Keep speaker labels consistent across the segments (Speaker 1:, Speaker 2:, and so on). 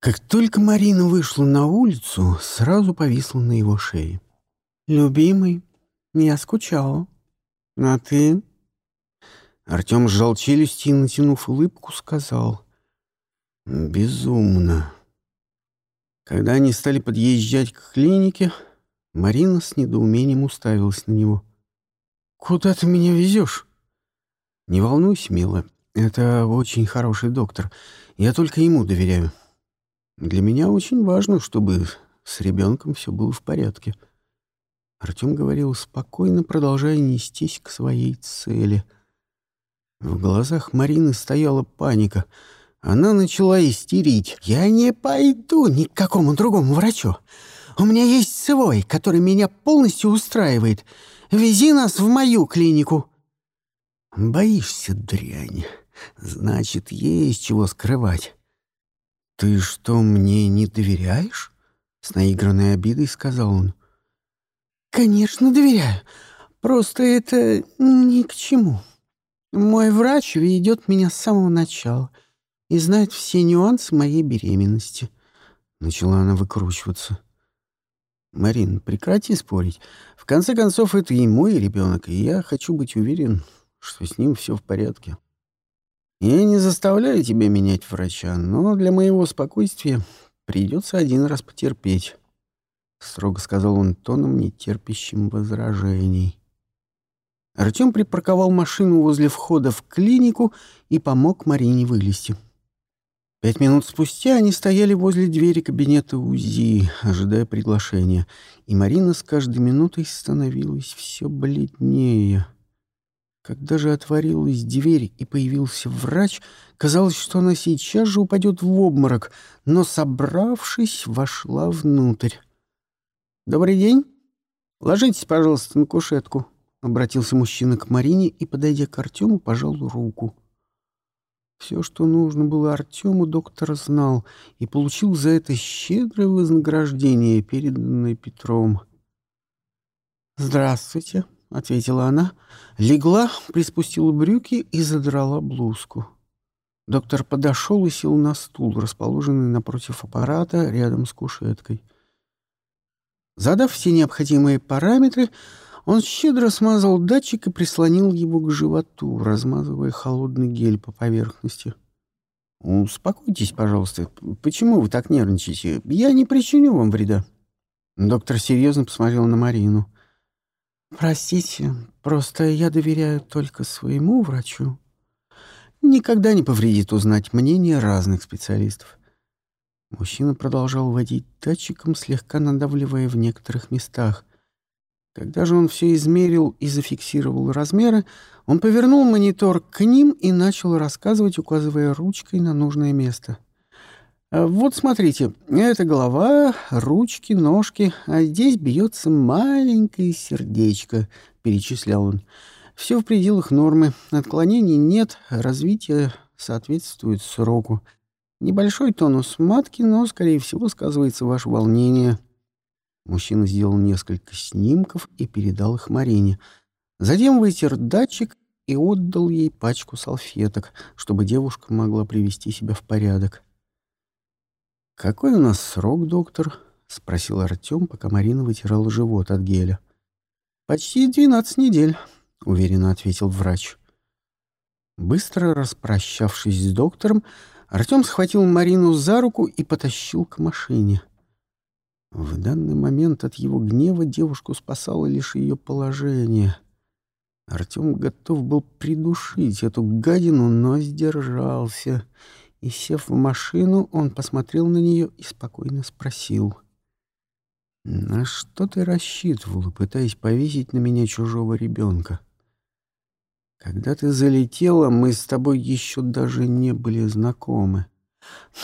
Speaker 1: Как только Марина вышла на улицу, сразу повисла на его шее. «Любимый, я скучала. А ты?» Артем сжал челюсти и, натянув улыбку, сказал «Безумно». Когда они стали подъезжать к клинике, Марина с недоумением уставилась на него. «Куда ты меня везешь?» «Не волнуйся, милая, это очень хороший доктор. Я только ему доверяю. Для меня очень важно, чтобы с ребенком все было в порядке». Артем говорил спокойно, продолжая нестись к своей цели — в глазах Марины стояла паника. Она начала истерить. «Я не пойду ни к какому другому врачу. У меня есть свой, который меня полностью устраивает. Вези нас в мою клинику». «Боишься, дрянь. Значит, есть чего скрывать». «Ты что, мне не доверяешь?» С наигранной обидой сказал он. «Конечно, доверяю. Просто это ни к чему». Мой врач ведет меня с самого начала и знает все нюансы моей беременности. Начала она выкручиваться. Марин, прекрати спорить. В конце концов, это и мой ребенок, и я хочу быть уверен, что с ним все в порядке. Я не заставляю тебя менять врача, но для моего спокойствия придется один раз потерпеть. Строго сказал он тоном, нетерпящим возражений. Артем припарковал машину возле входа в клинику и помог Марине вылезти. Пять минут спустя они стояли возле двери кабинета УЗИ, ожидая приглашения, и Марина с каждой минутой становилась все бледнее. Когда же отворилась дверь и появился врач, казалось, что она сейчас же упадет в обморок, но, собравшись, вошла внутрь. «Добрый день. Ложитесь, пожалуйста, на кушетку», Обратился мужчина к Марине и, подойдя к Артему, пожал руку. Все, что нужно было Артему, доктор знал и получил за это щедрое вознаграждение, переданное Петром. «Здравствуйте», — ответила она, легла, приспустила брюки и задрала блузку. Доктор подошел и сел на стул, расположенный напротив аппарата рядом с кушеткой. Задав все необходимые параметры, он щедро смазал датчик и прислонил его к животу, размазывая холодный гель по поверхности. «Успокойтесь, пожалуйста. Почему вы так нервничаете? Я не причиню вам вреда». Доктор серьезно посмотрел на Марину. «Простите, просто я доверяю только своему врачу. Никогда не повредит узнать мнение разных специалистов». Мужчина продолжал водить датчиком, слегка надавливая в некоторых местах. Когда же он все измерил и зафиксировал размеры, он повернул монитор к ним и начал рассказывать, указывая ручкой на нужное место. «А «Вот смотрите, это голова, ручки, ножки, а здесь бьется маленькое сердечко», — перечислял он. «Все в пределах нормы, отклонений нет, развитие соответствует сроку. Небольшой тонус матки, но, скорее всего, сказывается ваше волнение». Мужчина сделал несколько снимков и передал их Марине. Затем вытер датчик и отдал ей пачку салфеток, чтобы девушка могла привести себя в порядок. «Какой у нас срок, доктор?» — спросил Артем, пока Марина вытирала живот от геля. «Почти двенадцать недель», — уверенно ответил врач. Быстро распрощавшись с доктором, Артем схватил Марину за руку и потащил к машине. В данный момент от его гнева девушку спасало лишь ее положение. Артем готов был придушить эту гадину, но сдержался. И, сев в машину, он посмотрел на нее и спокойно спросил. «На что ты рассчитывал, пытаясь повесить на меня чужого ребенка? Когда ты залетела, мы с тобой еще даже не были знакомы».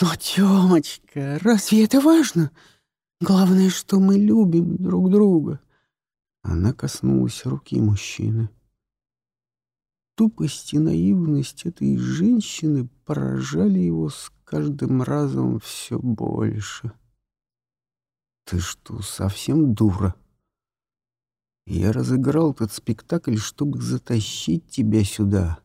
Speaker 1: «Но, Тёмочка, разве это важно?» Главное, что мы любим друг друга. Она коснулась руки мужчины. Тупость и наивность этой женщины поражали его с каждым разом все больше. «Ты что, совсем дура?» «Я разыграл этот спектакль, чтобы затащить тебя сюда.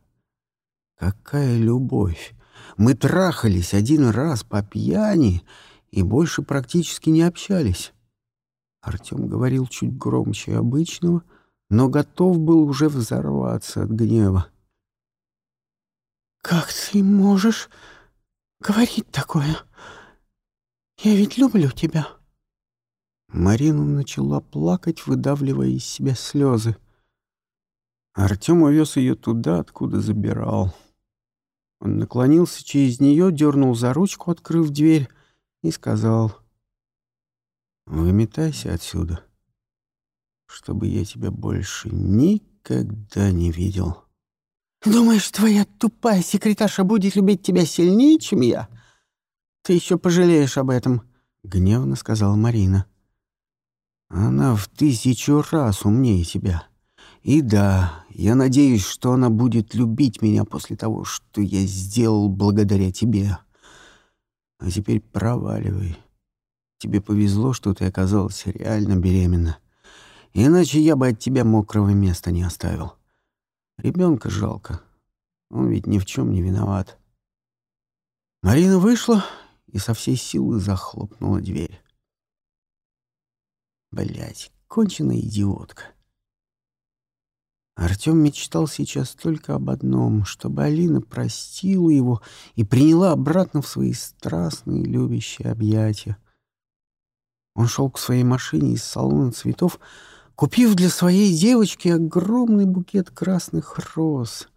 Speaker 1: Какая любовь! Мы трахались один раз по пьяни и больше практически не общались. Артем говорил чуть громче обычного, но готов был уже взорваться от гнева.
Speaker 2: «Как ты можешь говорить такое? Я ведь люблю тебя».
Speaker 1: Марина начала плакать, выдавливая из себя слезы. Артем увез ее туда, откуда забирал. Он наклонился через нее, дернул за ручку, открыв дверь, и сказал, «Выметайся отсюда, чтобы я тебя больше никогда не видел».
Speaker 2: «Думаешь, твоя тупая секретарша будет любить тебя сильнее, чем я? Ты еще пожалеешь об этом», — гневно сказала Марина.
Speaker 1: «Она в тысячу раз умнее тебя». И да, я надеюсь, что она будет любить меня после того, что я сделал благодаря тебе. А теперь проваливай. Тебе повезло, что ты оказалась реально беременна. Иначе я бы от тебя мокрого места не оставил. Ребенка жалко. Он ведь ни в чем не виноват. Марина вышла и со всей силы захлопнула дверь. Блять, конченая идиотка. Артем мечтал сейчас только об одном, чтобы Алина простила его и приняла обратно в свои страстные любящие объятия. Он шел к своей машине из салона цветов, купив для своей девочки огромный букет красных роз,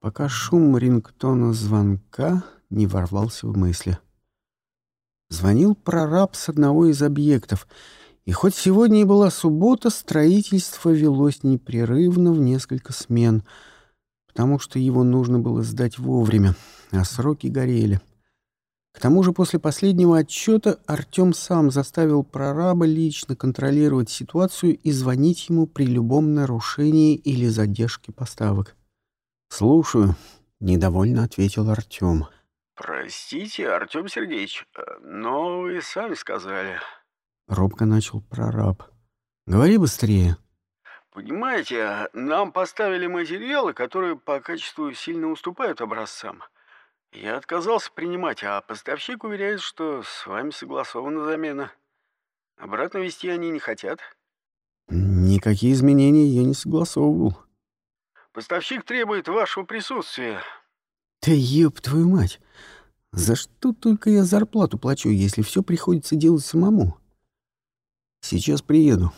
Speaker 1: пока шум рингтона звонка не ворвался в мысли. Звонил прораб с одного из объектов — и хоть сегодня и была суббота, строительство велось непрерывно в несколько смен, потому что его нужно было сдать вовремя, а сроки горели. К тому же после последнего отчета Артем сам заставил прораба лично контролировать ситуацию и звонить ему при любом нарушении или задержке поставок. «Слушаю», — недовольно ответил Артем.
Speaker 3: «Простите, Артем Сергеевич, э, но вы сами сказали, —
Speaker 1: робко начал прораб. «Говори быстрее».
Speaker 3: «Понимаете, нам поставили материалы, которые по качеству сильно уступают образцам. Я отказался принимать, а поставщик уверяет, что с вами согласована замена. Обратно вести они не хотят».
Speaker 1: «Никакие изменения я не согласовывал».
Speaker 3: «Поставщик требует вашего присутствия».
Speaker 1: «Да ёб твою мать! За что только я зарплату плачу, если все приходится делать самому?» «Сейчас приеду»,